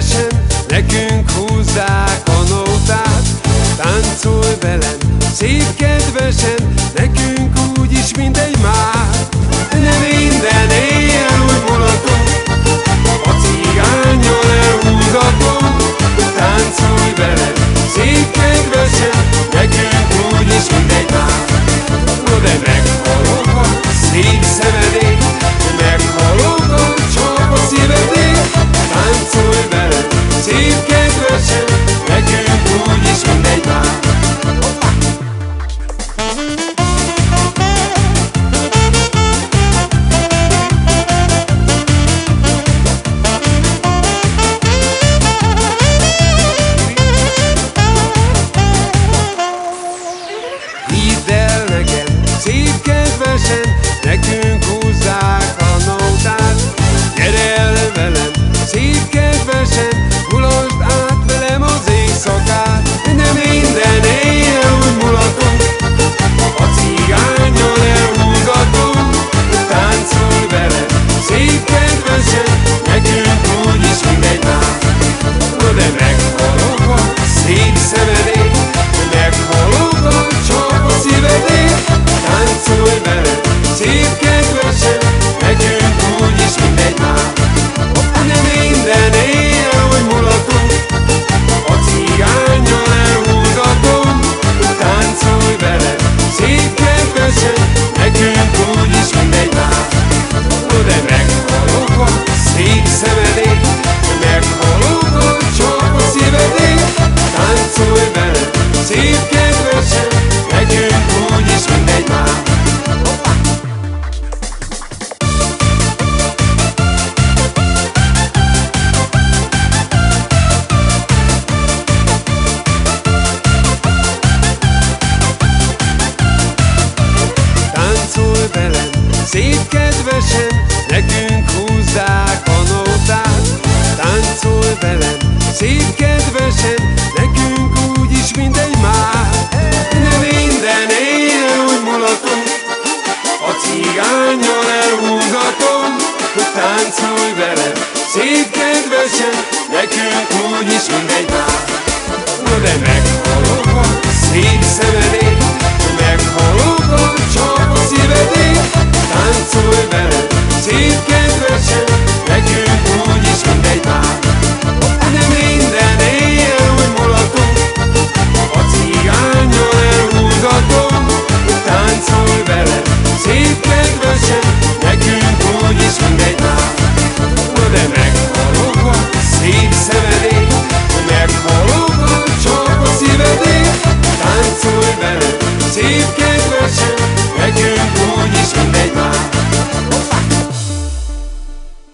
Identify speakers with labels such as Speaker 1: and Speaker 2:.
Speaker 1: szívesen Nekünk húzzák a nótát. Táncolj velem, szép kedvesen Nekünk úgyis mindegy már Csendesen nekünk húzzák a nótát. Táncolj velem, szép kedvesen Nekünk úgyis mindegy már. De minden éjjel úgy mulatom A cigányjal elhúzatom. Hogy táncolj velem, szép kedvesen Nekünk úgyis mindegy már. Na de meghalom a szép szemed